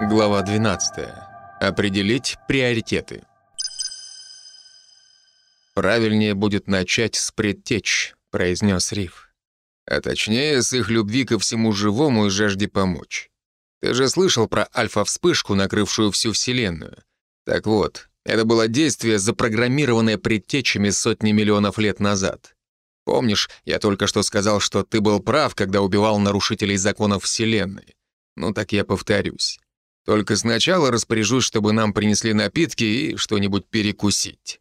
Глава 12. Определить приоритеты. «Правильнее будет начать с предтеч», — произнес Риф. «А точнее, с их любви ко всему живому и жажде помочь. Ты же слышал про альфа-вспышку, накрывшую всю Вселенную? Так вот, это было действие, запрограммированное предтечами сотни миллионов лет назад. Помнишь, я только что сказал, что ты был прав, когда убивал нарушителей законов Вселенной? Ну так я повторюсь. Только сначала распоряжусь, чтобы нам принесли напитки и что-нибудь перекусить».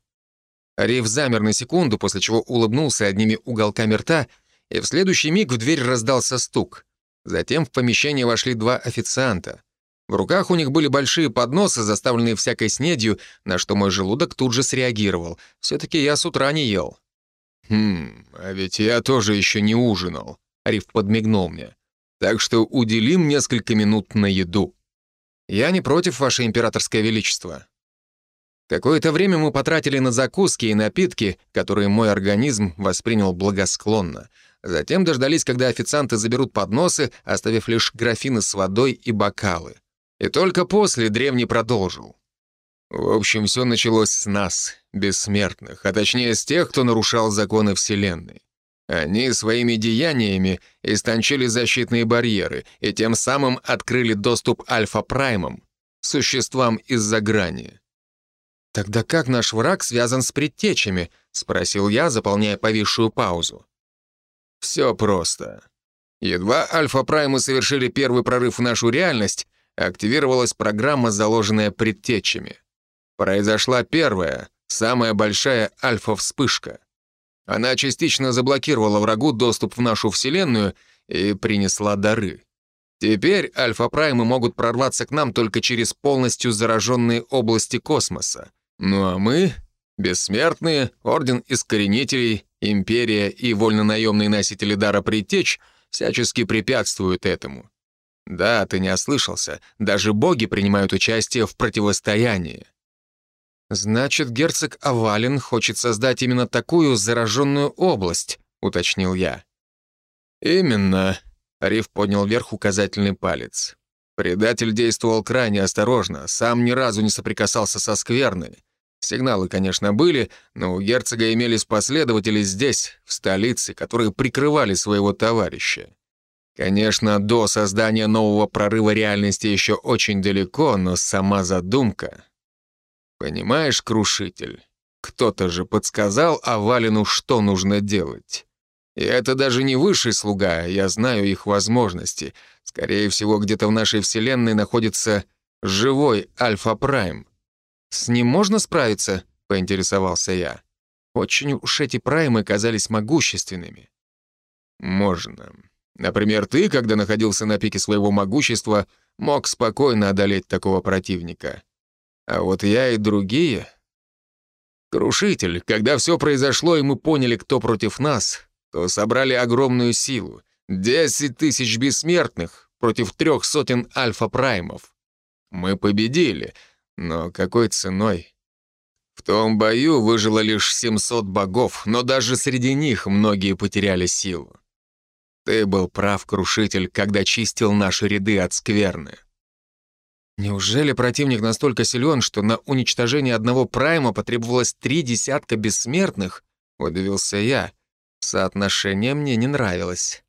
Риф замер на секунду, после чего улыбнулся одними уголками рта, и в следующий миг в дверь раздался стук. Затем в помещение вошли два официанта. В руках у них были большие подносы, заставленные всякой снедью, на что мой желудок тут же среагировал. все таки я с утра не ел. «Хм, а ведь я тоже еще не ужинал», — Риф подмигнул мне. «Так что уделим несколько минут на еду». «Я не против, Ваше Императорское Величество». Какое-то время мы потратили на закуски и напитки, которые мой организм воспринял благосклонно. Затем дождались, когда официанты заберут подносы, оставив лишь графины с водой и бокалы. И только после древний продолжил. В общем, все началось с нас, бессмертных, а точнее с тех, кто нарушал законы Вселенной. Они своими деяниями истончили защитные барьеры и тем самым открыли доступ альфа-праймам, существам из-за грани. «Тогда как наш враг связан с предтечами?» — спросил я, заполняя повисшую паузу. «Все просто. Едва альфа-праймы совершили первый прорыв в нашу реальность, активировалась программа, заложенная предтечами. Произошла первая, самая большая альфа-вспышка. Она частично заблокировала врагу доступ в нашу Вселенную и принесла дары. Теперь альфа-праймы могут прорваться к нам только через полностью зараженные области космоса. Ну а мы, бессмертные, Орден Искоренителей, Империя и вольнонаемные носители дара Притеч всячески препятствуют этому. Да, ты не ослышался, даже боги принимают участие в противостоянии. «Значит, герцог Авалин хочет создать именно такую зараженную область», — уточнил я. «Именно», — Риф поднял вверх указательный палец. Предатель действовал крайне осторожно, сам ни разу не соприкасался со скверной. Сигналы, конечно, были, но у герцога имелись последователи здесь, в столице, которые прикрывали своего товарища. Конечно, до создания нового прорыва реальности еще очень далеко, но сама задумка... Понимаешь, крушитель, кто-то же подсказал Авалину, что нужно делать. И это даже не высший слуга, я знаю их возможности. Скорее всего, где-то в нашей вселенной находится живой Альфа-Прайм. С ним можно справиться? Поинтересовался я. Очень уж эти праймы казались могущественными. Можно. Например, ты, когда находился на пике своего могущества, мог спокойно одолеть такого противника. А вот я и другие... Крушитель, когда все произошло, и мы поняли, кто против нас, то собрали огромную силу. Десять тысяч бессмертных против трех сотен альфа-праймов. Мы победили, но какой ценой? В том бою выжило лишь 700 богов, но даже среди них многие потеряли силу. Ты был прав, Крушитель, когда чистил наши ряды от скверны. Неужели противник настолько силен, что на уничтожение одного прайма потребовалось три десятка бессмертных? Удивился я. Соотношение мне не нравилось.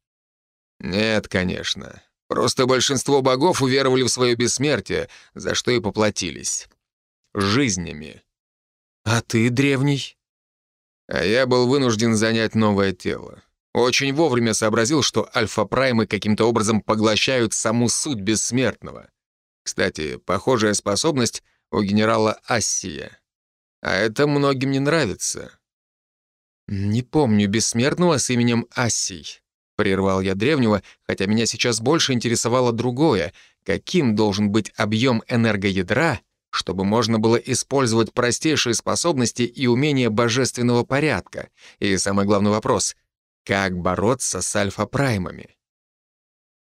Нет, конечно. Просто большинство богов уверовали в свое бессмертие, за что и поплатились. Жизнями. А ты, древний? А я был вынужден занять новое тело. Очень вовремя сообразил, что альфа-праймы каким-то образом поглощают саму суть бессмертного — кстати, похожая способность у генерала Ассия. А это многим не нравится. «Не помню бессмертного с именем Ассий», — прервал я древнего, хотя меня сейчас больше интересовало другое, каким должен быть объем энергоядра, чтобы можно было использовать простейшие способности и умения божественного порядка. И самый главный вопрос — как бороться с альфа-праймами?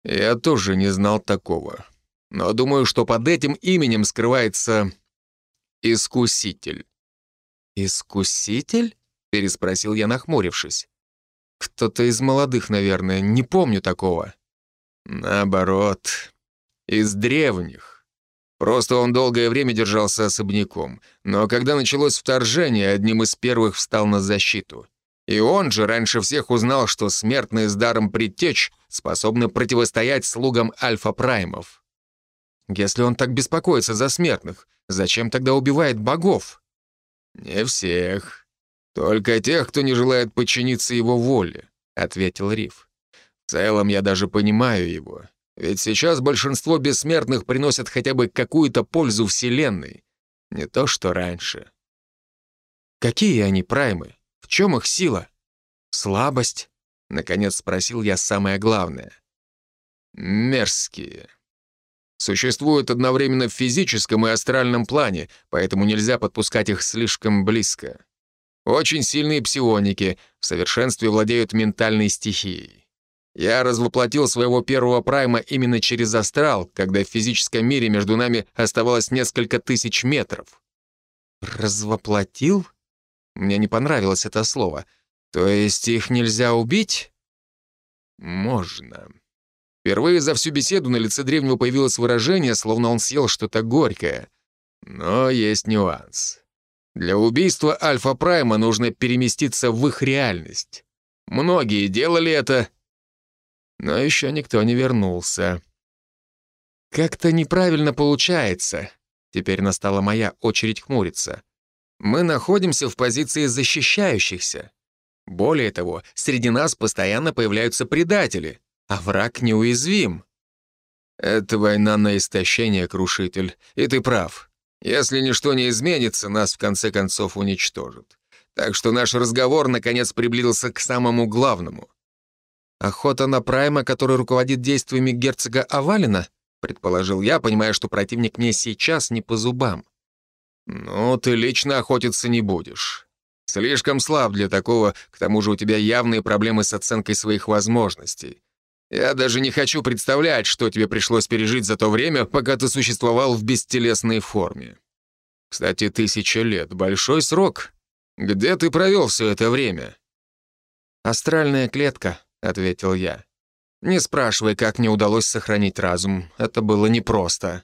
Я тоже не знал такого но думаю, что под этим именем скрывается Искуситель». «Искуситель?» — переспросил я, нахмурившись. «Кто-то из молодых, наверное, не помню такого». «Наоборот, из древних. Просто он долгое время держался особняком. Но когда началось вторжение, одним из первых встал на защиту. И он же раньше всех узнал, что смертные с даром предтеч способны противостоять слугам альфа-праймов. Если он так беспокоится за смертных, зачем тогда убивает богов? «Не всех. Только тех, кто не желает подчиниться его воле», — ответил Риф. «В целом я даже понимаю его. Ведь сейчас большинство бессмертных приносят хотя бы какую-то пользу Вселенной. Не то, что раньше». «Какие они праймы? В чем их сила? Слабость?» — наконец спросил я самое главное. «Мерзкие», существуют одновременно в физическом и астральном плане, поэтому нельзя подпускать их слишком близко. Очень сильные псионики, в совершенстве владеют ментальной стихией. Я развоплотил своего первого прайма именно через астрал, когда в физическом мире между нами оставалось несколько тысяч метров. «Развоплотил?» Мне не понравилось это слово. То есть их нельзя убить? Можно. Впервые за всю беседу на лице древнего появилось выражение, словно он съел что-то горькое. Но есть нюанс. Для убийства Альфа-Прайма нужно переместиться в их реальность. Многие делали это, но еще никто не вернулся. Как-то неправильно получается. Теперь настала моя очередь хмуриться. Мы находимся в позиции защищающихся. Более того, среди нас постоянно появляются предатели — а враг неуязвим. Это война на истощение, Крушитель, и ты прав. Если ничто не изменится, нас в конце концов уничтожат. Так что наш разговор наконец приблизился к самому главному. Охота на Прайма, который руководит действиями герцога Авалина, предположил я, понимая, что противник мне сейчас не по зубам. «Ну, ты лично охотиться не будешь. Слишком слаб для такого, к тому же у тебя явные проблемы с оценкой своих возможностей. Я даже не хочу представлять, что тебе пришлось пережить за то время, пока ты существовал в бестелесной форме. Кстати, тысяча лет — большой срок. Где ты провел все это время?» «Астральная клетка», — ответил я. «Не спрашивай, как мне удалось сохранить разум. Это было непросто».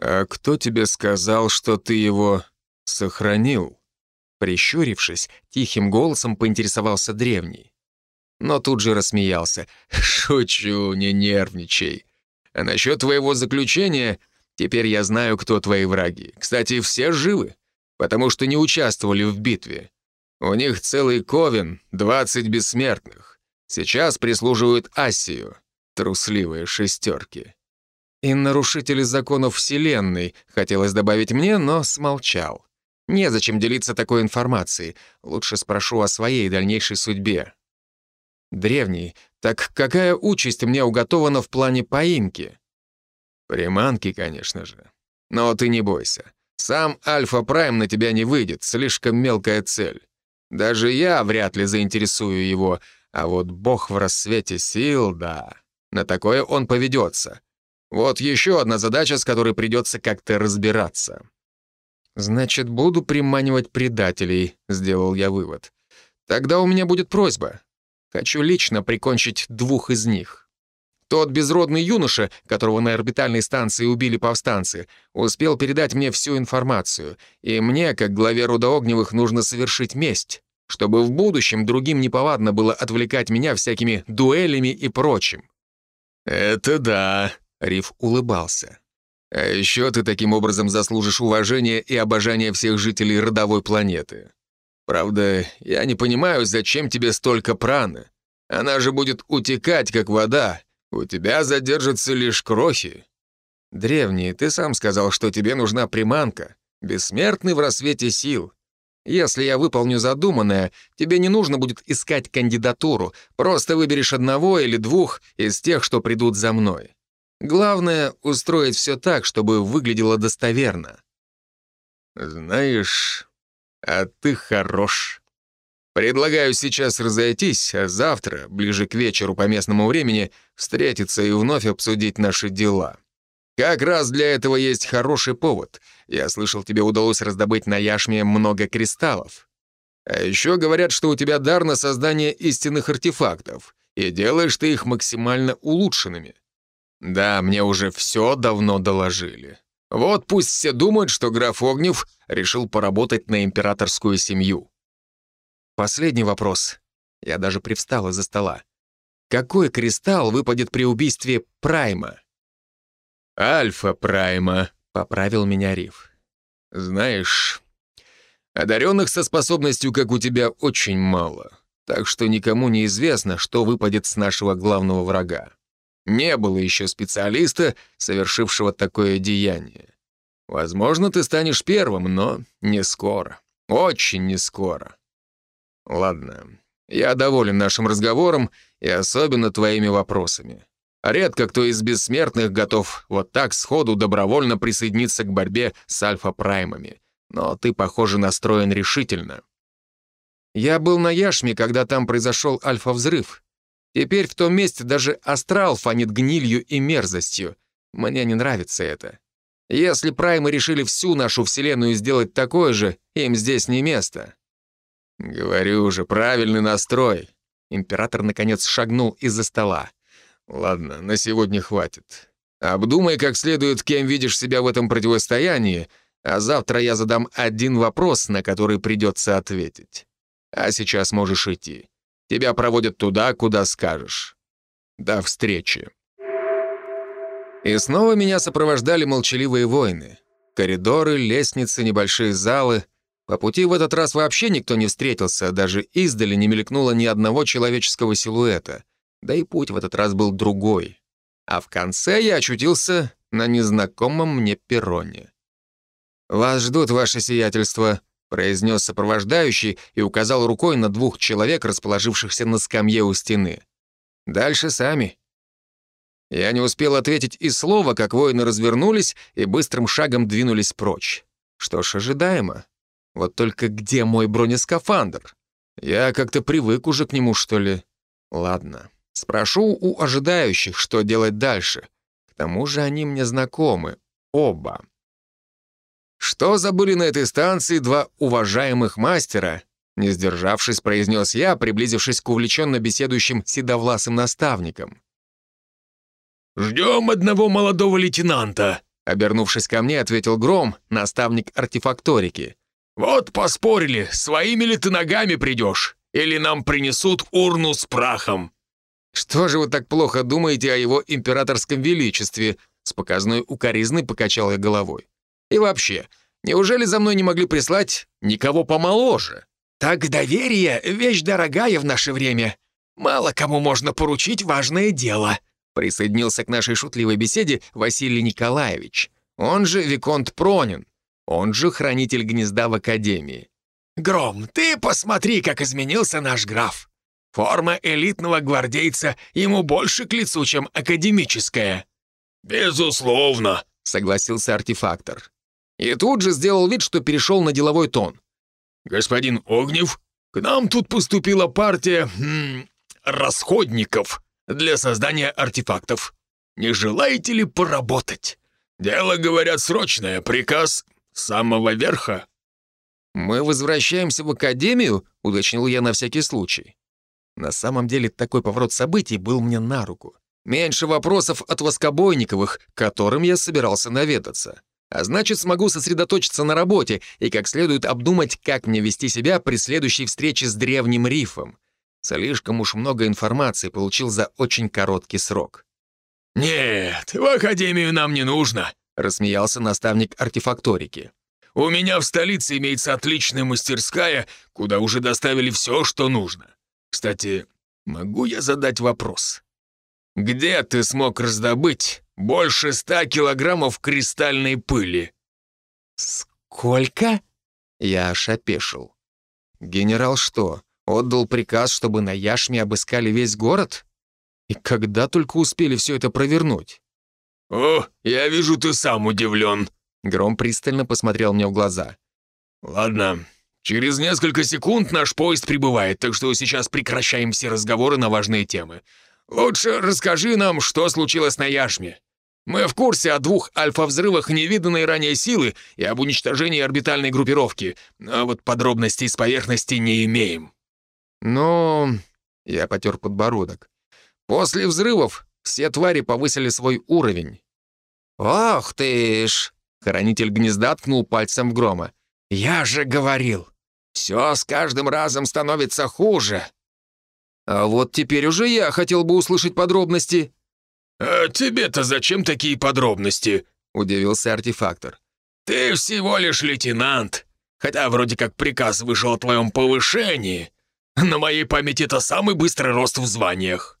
«А кто тебе сказал, что ты его сохранил?» Прищурившись, тихим голосом поинтересовался древний но тут же рассмеялся. «Шучу, не нервничай. А насчет твоего заключения, теперь я знаю, кто твои враги. Кстати, все живы, потому что не участвовали в битве. У них целый ковен, 20 бессмертных. Сейчас прислуживают Асию, трусливые шестерки». «И нарушители законов Вселенной», хотелось добавить мне, но смолчал. Незачем делиться такой информацией. Лучше спрошу о своей дальнейшей судьбе. Древний, так какая участь мне уготована в плане поимки? Приманки, конечно же. Но ты не бойся. Сам Альфа-Прайм на тебя не выйдет, слишком мелкая цель. Даже я вряд ли заинтересую его, а вот бог в рассвете сил, да. На такое он поведется. Вот еще одна задача, с которой придется как-то разбираться. «Значит, буду приманивать предателей», — сделал я вывод. «Тогда у меня будет просьба. Хочу лично прикончить двух из них. Тот безродный юноша, которого на орбитальной станции убили повстанцы, успел передать мне всю информацию, и мне, как главе рода Огневых, нужно совершить месть, чтобы в будущем другим неповадно было отвлекать меня всякими дуэлями и прочим. «Это да», — Риф улыбался. «А еще ты таким образом заслужишь уважения и обожания всех жителей родовой планеты. Правда, я не понимаю, зачем тебе столько праны. Она же будет утекать, как вода. У тебя задержатся лишь крохи. Древний, ты сам сказал, что тебе нужна приманка. Бессмертный в рассвете сил. Если я выполню задуманное, тебе не нужно будет искать кандидатуру. Просто выберешь одного или двух из тех, что придут за мной. Главное — устроить все так, чтобы выглядело достоверно. Знаешь, а ты хорош. Предлагаю сейчас разойтись, а завтра, ближе к вечеру по местному времени, встретиться и вновь обсудить наши дела. Как раз для этого есть хороший повод. Я слышал, тебе удалось раздобыть на яшме много кристаллов. А еще говорят, что у тебя дар на создание истинных артефактов, и делаешь ты их максимально улучшенными. Да, мне уже все давно доложили. Вот пусть все думают, что граф Огнев решил поработать на императорскую семью. Последний вопрос. Я даже привстал из-за стола. Какой кристалл выпадет при убийстве Прайма? Альфа Прайма, поправил меня Риф. Знаешь, одаренных со способностью, как у тебя, очень мало. Так что никому не известно, что выпадет с нашего главного врага. Не было еще специалиста, совершившего такое деяние. Возможно, ты станешь первым, но не скоро. Очень не скоро. Ладно, я доволен нашим разговором и особенно твоими вопросами. Редко кто из бессмертных готов вот так сходу добровольно присоединиться к борьбе с альфа-праймами. Но ты, похоже, настроен решительно. Я был на Яшме, когда там произошел альфа-взрыв. Теперь в том месте даже астрал фонит гнилью и мерзостью. Мне не нравится это. Если праймы решили всю нашу Вселенную сделать такой же, им здесь не место. Говорю же, правильный настрой. Император, наконец, шагнул из-за стола. Ладно, на сегодня хватит. Обдумай как следует, кем видишь себя в этом противостоянии, а завтра я задам один вопрос, на который придется ответить. А сейчас можешь идти. Тебя проводят туда, куда скажешь. До встречи. И снова меня сопровождали молчаливые воины. Коридоры, лестницы, небольшие залы. По пути в этот раз вообще никто не встретился, даже издали не мелькнуло ни одного человеческого силуэта. Да и путь в этот раз был другой. А в конце я очутился на незнакомом мне перроне. «Вас ждут, ваше сиятельство», произнес сопровождающий и указал рукой на двух человек, расположившихся на скамье у стены. «Дальше сами». Я не успел ответить и слова, как воины развернулись и быстрым шагом двинулись прочь. Что ж, ожидаемо. Вот только где мой бронескафандр? Я как-то привык уже к нему, что ли? Ладно, спрошу у ожидающих, что делать дальше. К тому же они мне знакомы. Оба. «Что забыли на этой станции два уважаемых мастера?» Не сдержавшись, произнес я, приблизившись к увлеченно беседующим седовласым наставникам. «Ждем одного молодого лейтенанта», — обернувшись ко мне, ответил Гром, наставник артефакторики. «Вот поспорили, своими ли ты ногами придешь, или нам принесут урну с прахом?» «Что же вы так плохо думаете о его императорском величестве?» С показной укоризной покачал я головой. И вообще, неужели за мной не могли прислать никого помоложе? Так доверие — вещь дорогая в наше время. Мало кому можно поручить важное дело», присоединился к нашей шутливой беседе Василий Николаевич, он же Виконт Пронин, он же хранитель гнезда в Академии. «Гром, ты посмотри, как изменился наш граф. Форма элитного гвардейца ему больше к лицу, чем академическая». «Безусловно», — согласился артефактор. И тут же сделал вид, что перешел на деловой тон. «Господин Огнев, к нам тут поступила партия м, расходников для создания артефактов. Не желаете ли поработать? Дело, говорят, срочное, приказ самого верха». «Мы возвращаемся в академию?» — уточнил я на всякий случай. На самом деле такой поворот событий был мне на руку. Меньше вопросов от Воскобойниковых, которым я собирался наведаться. А значит, смогу сосредоточиться на работе и как следует обдумать, как мне вести себя при следующей встрече с древним рифом. Слишком уж много информации получил за очень короткий срок. «Нет, в академию нам не нужно», — рассмеялся наставник артефакторики. «У меня в столице имеется отличная мастерская, куда уже доставили все, что нужно. Кстати, могу я задать вопрос? Где ты смог раздобыть больше ста килограммов кристальной пыли». «Сколько?» Я аж опешил. «Генерал что, отдал приказ, чтобы на Яшме обыскали весь город? И когда только успели все это провернуть?» «О, я вижу, ты сам удивлен». Гром пристально посмотрел мне в глаза. «Ладно, через несколько секунд наш поезд прибывает, так что сейчас прекращаем все разговоры на важные темы. Лучше расскажи нам, что случилось на Яшме. Мы в курсе о двух альфа-взрывах невиданной ранее силы и об уничтожении орбитальной группировки, а вот подробностей с поверхности не имеем». «Ну...» — я потер подбородок. «После взрывов все твари повысили свой уровень». «Ох ты ж!» Хранитель гнезда ткнул пальцем в грома. «Я же говорил, все с каждым разом становится хуже». «А вот теперь уже я хотел бы услышать подробности». «А тебе-то зачем такие подробности?» — удивился артефактор. «Ты всего лишь лейтенант, хотя вроде как приказ вышел о твоем повышении. На моей памяти это самый быстрый рост в званиях».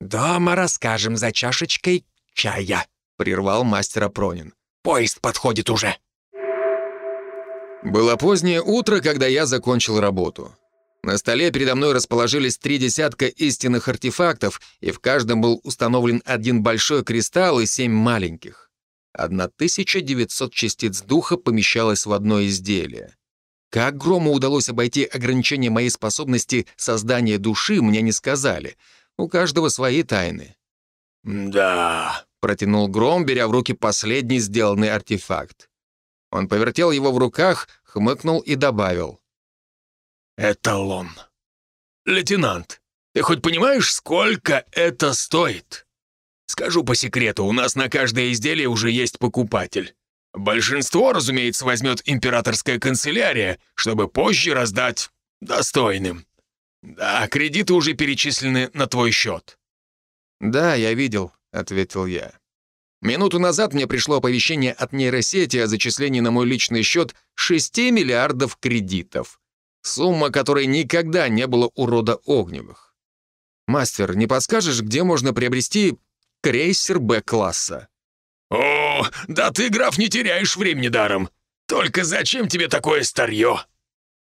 «Дома расскажем за чашечкой чая», — прервал мастера Пронин. «Поезд подходит уже». Было позднее утро, когда я закончил работу. На столе передо мной расположились три десятка истинных артефактов, и в каждом был установлен один большой кристалл и семь маленьких. 1900 частиц духа помещалось в одно изделие. Как Грому удалось обойти ограничение моей способности создания души, мне не сказали. У каждого свои тайны. «Да», — протянул Гром, беря в руки последний сделанный артефакт. Он повертел его в руках, хмыкнул и добавил. «Эталон. Лейтенант, ты хоть понимаешь, сколько это стоит? Скажу по секрету, у нас на каждое изделие уже есть покупатель. Большинство, разумеется, возьмет императорская канцелярия, чтобы позже раздать достойным. Да, кредиты уже перечислены на твой счет». «Да, я видел», — ответил я. Минуту назад мне пришло оповещение от нейросети о зачислении на мой личный счет 6 миллиардов кредитов. Сумма, которой никогда не было у рода Огневых. «Мастер, не подскажешь, где можно приобрести крейсер Б-класса?» «О, да ты, граф, не теряешь времени даром. Только зачем тебе такое старье?»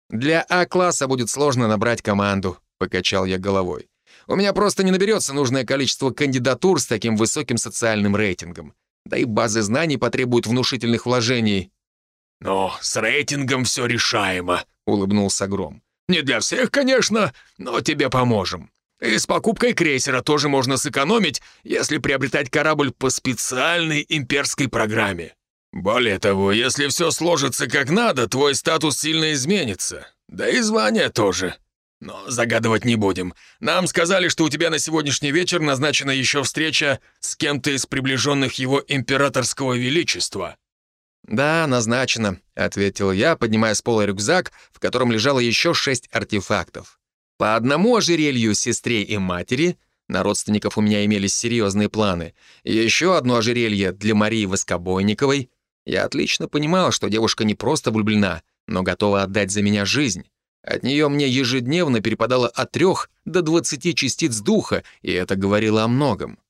«Для А-класса будет сложно набрать команду», — покачал я головой. У меня просто не наберется нужное количество кандидатур с таким высоким социальным рейтингом. Да и базы знаний потребуют внушительных вложений». «Но с рейтингом все решаемо», — улыбнулся Гром. «Не для всех, конечно, но тебе поможем. И с покупкой крейсера тоже можно сэкономить, если приобретать корабль по специальной имперской программе. Более того, если все сложится как надо, твой статус сильно изменится. Да и звание тоже. Но загадывать не будем. Нам сказали, что у тебя на сегодняшний вечер назначена еще встреча с кем-то из приближенных его императорского величества». «Да, назначено», — ответил я, поднимая с пола рюкзак, в котором лежало еще шесть артефактов. По одному ожерелью сестре и матери, на родственников у меня имелись серьезные планы, еще одно ожерелье для Марии Воскобойниковой. Я отлично понимал, что девушка не просто влюблена, но готова отдать за меня жизнь. От нее мне ежедневно перепадало от трех до двадцати частиц духа, и это говорило о многом.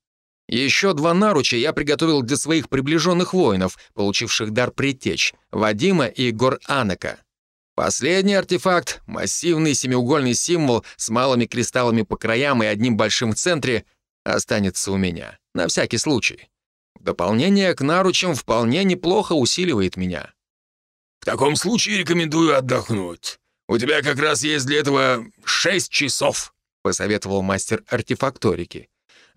Еще два наруча я приготовил для своих приближенных воинов, получивших дар предтеч, Вадима и Гор Анака. Последний артефакт — массивный семиугольный символ с малыми кристаллами по краям и одним большим в центре — останется у меня, на всякий случай. Дополнение к наручам вполне неплохо усиливает меня. «В таком случае рекомендую отдохнуть. У тебя как раз есть для этого шесть часов», — посоветовал мастер артефакторики.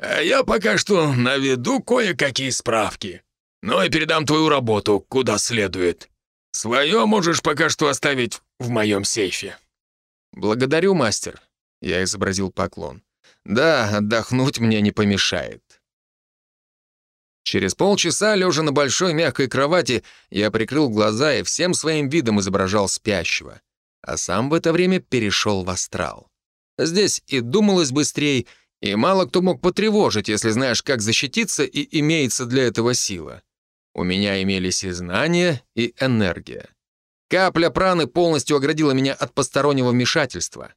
«А я пока что наведу кое-какие справки. Ну и передам твою работу куда следует. Свое можешь пока что оставить в моем сейфе». «Благодарю, мастер», — я изобразил поклон. «Да, отдохнуть мне не помешает». Через полчаса, лежа на большой мягкой кровати, я прикрыл глаза и всем своим видом изображал спящего а сам в это время перешел в астрал. Здесь и думалось быстрее, и мало кто мог потревожить, если знаешь, как защититься, и имеется для этого сила. У меня имелись и знания, и энергия. Капля праны полностью оградила меня от постороннего вмешательства.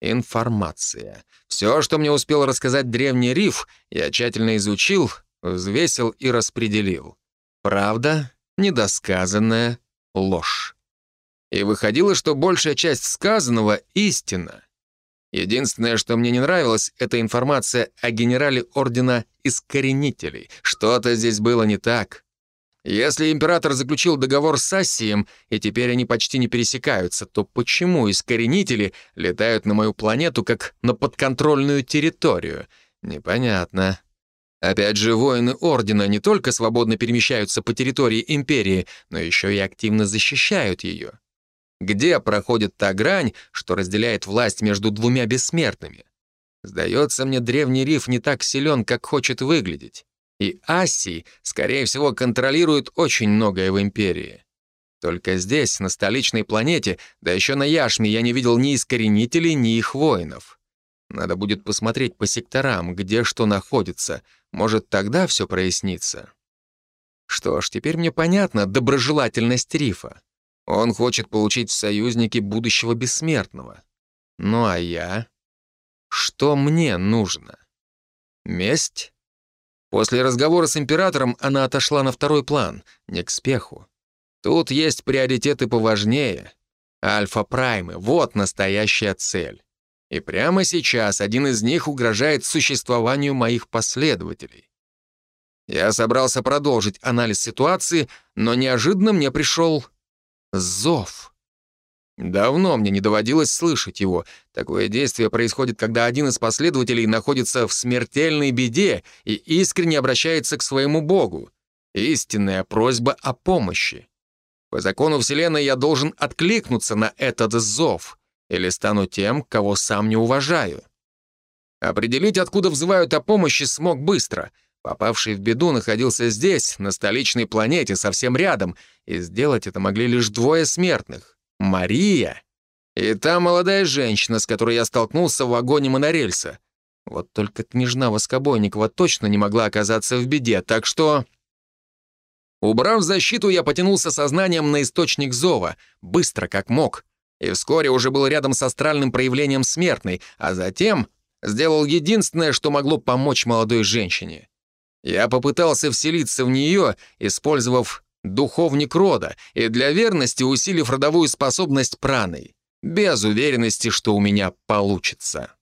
Информация. Все, что мне успел рассказать древний риф, я тщательно изучил, взвесил и распределил. Правда, недосказанная ложь. И выходило, что большая часть сказанного — истина. Единственное, что мне не нравилось, это информация о генерале Ордена Искоренителей. Что-то здесь было не так. Если император заключил договор с Ассием, и теперь они почти не пересекаются, то почему Искоренители летают на мою планету как на подконтрольную территорию? Непонятно. Опять же, воины Ордена не только свободно перемещаются по территории Империи, но еще и активно защищают ее. Где проходит та грань, что разделяет власть между двумя бессмертными? Сдается мне, древний риф не так силен, как хочет выглядеть. И Асси, скорее всего, контролирует очень многое в Империи. Только здесь, на столичной планете, да еще на Яшме, я не видел ни искоренителей, ни их воинов. Надо будет посмотреть по секторам, где что находится. Может, тогда все прояснится. Что ж, теперь мне понятна доброжелательность Рифа. Он хочет получить в союзники будущего бессмертного. Ну а я? Что мне нужно? Месть? После разговора с императором она отошла на второй план, не к спеху. Тут есть приоритеты поважнее. Альфа-праймы — вот настоящая цель. И прямо сейчас один из них угрожает существованию моих последователей. Я собрался продолжить анализ ситуации, но неожиданно мне пришел зов. Давно мне не доводилось слышать его. Такое действие происходит, когда один из последователей находится в смертельной беде и искренне обращается к своему богу. Истинная просьба о помощи. По закону Вселенной я должен откликнуться на этот зов, или стану тем, кого сам не уважаю. Определить, откуда взывают о помощи, смог быстро. Попавший в беду находился здесь, на столичной планете, совсем рядом, и сделать это могли лишь двое смертных — Мария и та молодая женщина, с которой я столкнулся в вагоне монорельса. Вот только княжна Воскобойникова точно не могла оказаться в беде, так что... Убрав защиту, я потянулся сознанием на источник зова, быстро как мог, и вскоре уже был рядом с астральным проявлением смертной, а затем сделал единственное, что могло помочь молодой женщине. Я попытался вселиться в нее, использовав духовник рода и для верности усилив родовую способность праной, без уверенности, что у меня получится.